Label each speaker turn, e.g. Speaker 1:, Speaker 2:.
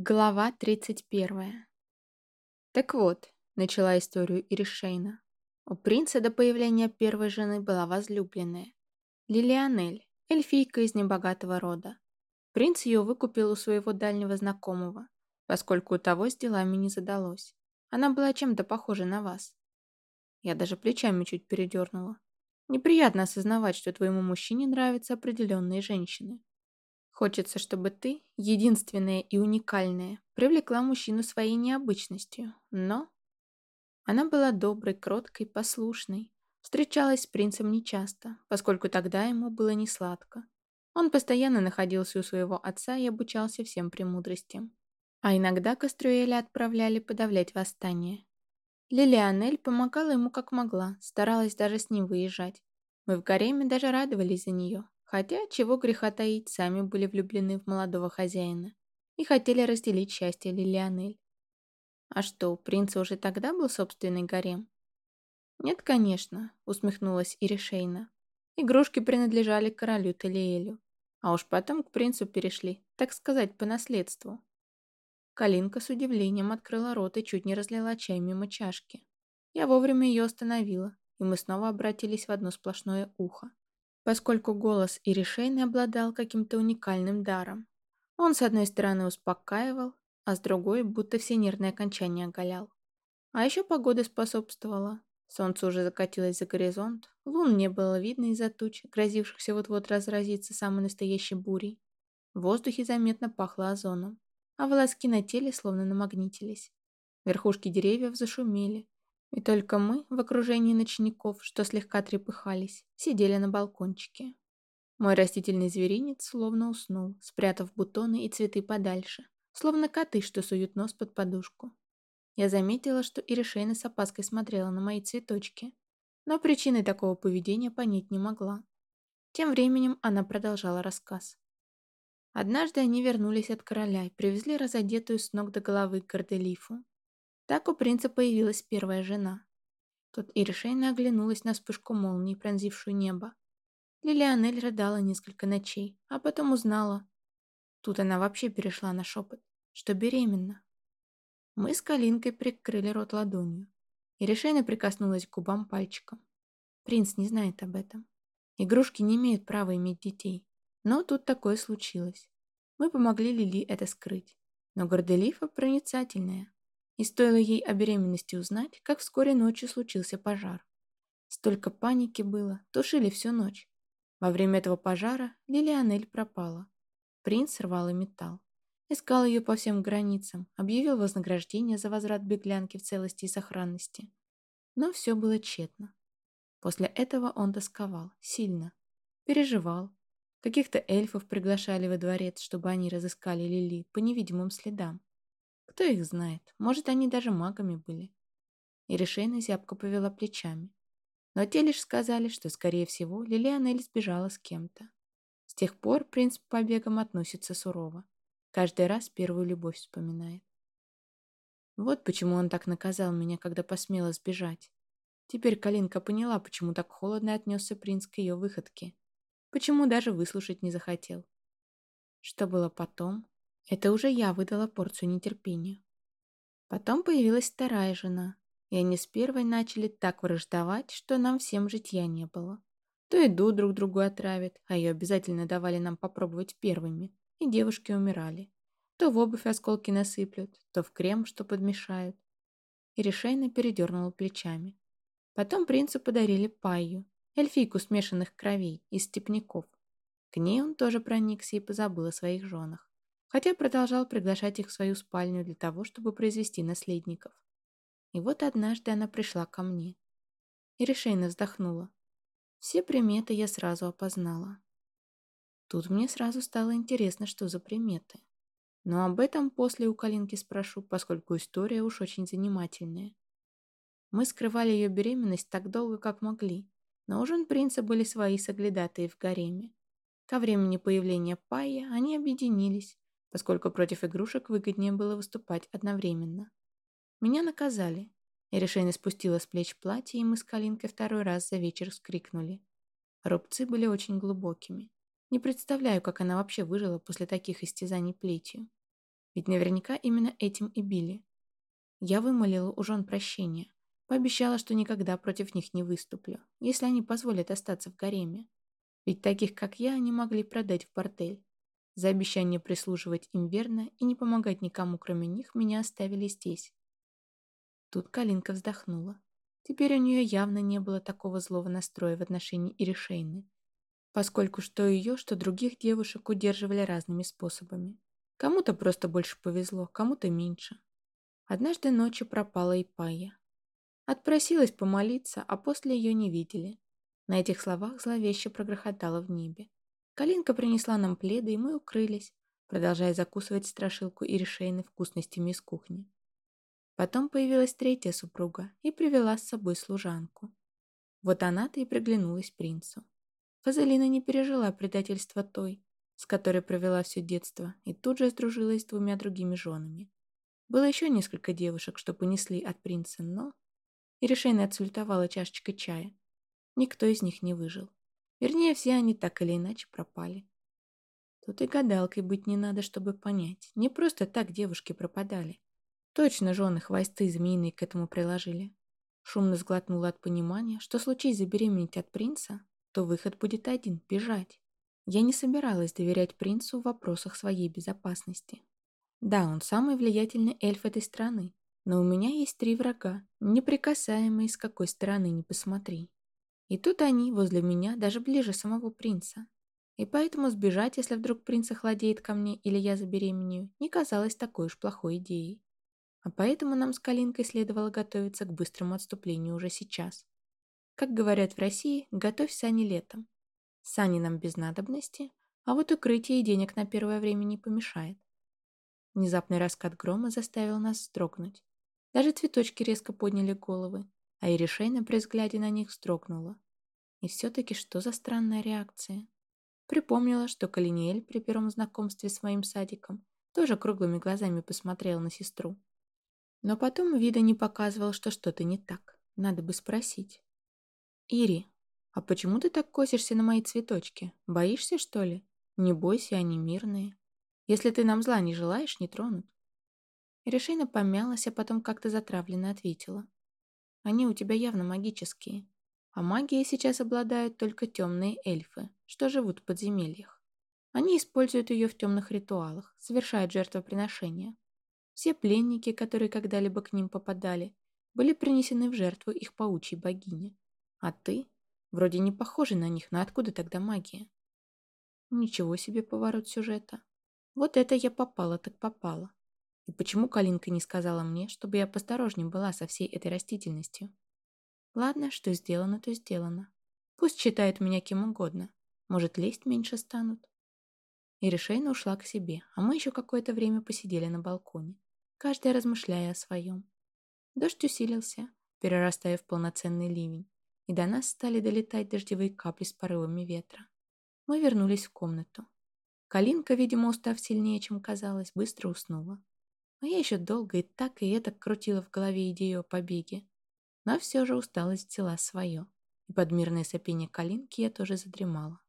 Speaker 1: Глава 31. Так вот, начала историю Иришейна. У принца до появления первой жены была возлюбленная. Лилианель, эльфийка из небогатого рода. Принц ее выкупил у своего дальнего знакомого, поскольку у того с делами не задалось. Она была чем-то похожа на вас. Я даже плечами чуть передернула. Неприятно осознавать, что твоему мужчине нравятся определенные женщины. Хочется, чтобы ты, единственная и уникальная, привлекла мужчину своей необычностью, но... Она была доброй, кроткой, послушной. Встречалась с принцем нечасто, поскольку тогда ему было не сладко. Он постоянно находился у своего отца и обучался всем премудростям. А иногда Кастрюэля отправляли подавлять восстание. Лилианель помогала ему как могла, старалась даже с ним выезжать. Мы в гареме даже радовались за нее, Хотя, чего греха таить, сами были влюблены в молодого хозяина и хотели разделить счастье Лилианель. А что, у принца уже тогда был собственный гарем? Нет, конечно, усмехнулась Иришейна. Игрушки принадлежали королю Талиэлю, а уж потом к принцу перешли, так сказать, по наследству. Калинка с удивлением открыла рот и чуть не разлила чай мимо чашки. Я вовремя ее остановила, и мы снова обратились в одно сплошное ухо поскольку голос Иришейны обладал каким-то уникальным даром. Он с одной стороны успокаивал, а с другой будто все нервные окончания оголял. А еще погода способствовала. Солнце уже закатилось за горизонт, лун не было видно из-за туч, грозившихся вот-вот разразиться самой настоящей бурей. В воздухе заметно пахло озоном, а волоски на теле словно намагнитились. Верхушки деревьев зашумели, и только мы, в окружении ночников, что слегка трепыхались, сидели на балкончике. Мой растительный зверинец словно уснул, спрятав бутоны и цветы подальше, словно коты, что суют нос под подушку. Я заметила, что Иришейна с опаской смотрела на мои цветочки, но причины такого поведения понять не могла. Тем временем она продолжала рассказ. Однажды они вернулись от короля и привезли разодетую с ног до головы Горделифу, так у принца появилась первая жена. Тут Иришейна оглянулась на вспышку молнии, пронзившую небо. Лилианель рыдала несколько ночей, а потом узнала. Тут она вообще перешла на шепот, что беременна. Мы с Калинкой прикрыли рот ладонью. Иришейна прикоснулась к губам пальчиком. Принц не знает об этом. Игрушки не имеют права иметь детей. Но тут такое случилось. Мы помогли Лили это скрыть. Но Горделифа проницательная. И стоило ей о беременности узнать, как вскоре ночью случился пожар. Столько паники было, тушили всю ночь. Во время этого пожара Лилианель пропала. Принц рвал и металл. Искал ее по всем границам, объявил вознаграждение за возврат беглянки в целости и сохранности. Но все было тщетно. После этого он тосковал, сильно. Переживал. Каких-то эльфов приглашали во дворец, чтобы они разыскали Лили по невидимым следам. Кто их знает, может, они даже магами были. И решейно зябко повела плечами. Но те лишь сказали, что, скорее всего, Лилианель сбежала с кем-то. С тех пор принц к побегам относится сурово. Каждый раз первую любовь вспоминает. Вот почему он так наказал меня, когда посмела сбежать. Теперь Калинка поняла, почему так холодно отнесся принц к ее выходке. Почему даже выслушать не захотел. Что было потом, это уже я выдала порцию нетерпения. Потом появилась вторая жена, и они с первой начали так враждовать, что нам всем житья не было. То еду друг другу отравят, а ее обязательно давали нам попробовать первыми, и девушки умирали. То в обувь осколки насыплют, то в крем, что подмешают. И решейно передернула плечами. Потом принцу подарили паю, эльфийку смешанных кровей из степняков. К ней он тоже проникся и позабыл о своих женах хотя продолжал приглашать их в свою спальню для того, чтобы произвести наследников. И вот однажды она пришла ко мне. И решейно вздохнула. Все приметы я сразу опознала. Тут мне сразу стало интересно, что за приметы. Но об этом после у Калинки спрошу, поскольку история уж очень занимательная. Мы скрывали ее беременность так долго, как могли, но у жен принца были свои соглядатые в гареме. Ко времени появления Пая они объединились, поскольку против игрушек выгоднее было выступать одновременно. Меня наказали. Я решение спустила с плеч платье, и мы с Калинкой второй раз за вечер вскрикнули. Рубцы были очень глубокими. Не представляю, как она вообще выжила после таких истязаний плетью. Ведь наверняка именно этим и били. Я вымолила у жен прощения, пообещала, что никогда против них не выступлю, если они позволят остаться в гареме. Ведь таких, как я, они могли продать в бордель. За обещание прислуживать им верно и не помогать никому, кроме них, меня оставили здесь. Тут Калинка вздохнула. Теперь у нее явно не было такого злого настроя в отношении Иришейны, поскольку что ее, что других девушек удерживали разными способами. Кому-то просто больше повезло, кому-то меньше. Однажды ночью пропала и Пая. Отпросилась помолиться, а после ее не видели. На этих словах зловеще прогрохотало в небе. Калинка принесла нам пледы, и мы укрылись, продолжая закусывать страшилку и решейны вкусностями из кухни. Потом появилась третья супруга и привела с собой служанку. Вот она-то и приглянулась принцу. Фазелина не пережила предательства той, с которой провела все детство, и тут же сдружилась с двумя другими женами. Было еще несколько девушек, что понесли от принца, но... И решение отсультовала чашечкой чая. Никто из них не выжил. Вернее, все они так или иначе пропали. Тут и гадалкой быть не надо, чтобы понять. Не просто так девушки пропадали. Точно жены хвосты змеиные к этому приложили. Шумно сглотнула от понимания, что случись забеременеть от принца, то выход будет один – бежать. Я не собиралась доверять принцу в вопросах своей безопасности. Да, он самый влиятельный эльф этой страны, но у меня есть три врага, неприкасаемые с какой стороны не посмотри. И тут они возле меня, даже ближе самого принца. И поэтому сбежать, если вдруг принц охладеет ко мне или я забеременею, не казалось такой уж плохой идеей. А поэтому нам с Калинкой следовало готовиться к быстрому отступлению уже сейчас. Как говорят в России, готовь сани летом. Сани нам без надобности, а вот укрытие и денег на первое время не помешает. Внезапный раскат грома заставил нас вздрогнуть. Даже цветочки резко подняли головы, а Иришейна при взгляде на них вздрогнула. И все-таки что за странная реакция? Припомнила, что Калиниэль при первом знакомстве с моим садиком тоже круглыми глазами посмотрел на сестру. Но потом вида не показывал, что что-то не так. Надо бы спросить. «Ири, а почему ты так косишься на мои цветочки? Боишься, что ли? Не бойся, они мирные. Если ты нам зла не желаешь, не тронут». Иришейна помялась, а потом как-то затравленно ответила. Они у тебя явно магические. А магией сейчас обладают только темные эльфы, что живут в подземельях. Они используют ее в темных ритуалах, совершают жертвоприношения. Все пленники, которые когда-либо к ним попадали, были принесены в жертву их паучьей богине. А ты? Вроде не похожий на них, но откуда тогда магия? Ничего себе поворот сюжета. Вот это я попала так попала. И почему Калинка не сказала мне, чтобы я посторожнее была со всей этой растительностью? Ладно, что сделано, то сделано. Пусть считают меня кем угодно. Может, лезть меньше станут. И решейно ушла к себе, а мы еще какое-то время посидели на балконе, каждая размышляя о своем. Дождь усилился, перерастая в полноценный ливень, и до нас стали долетать дождевые капли с порывами ветра. Мы вернулись в комнату. Калинка, видимо, устав сильнее, чем казалось, быстро уснула. А я еще долго и так, и это крутила в голове идею о побеге. Но все же усталость взяла свое, и под мирное сопение калинки я тоже задремала.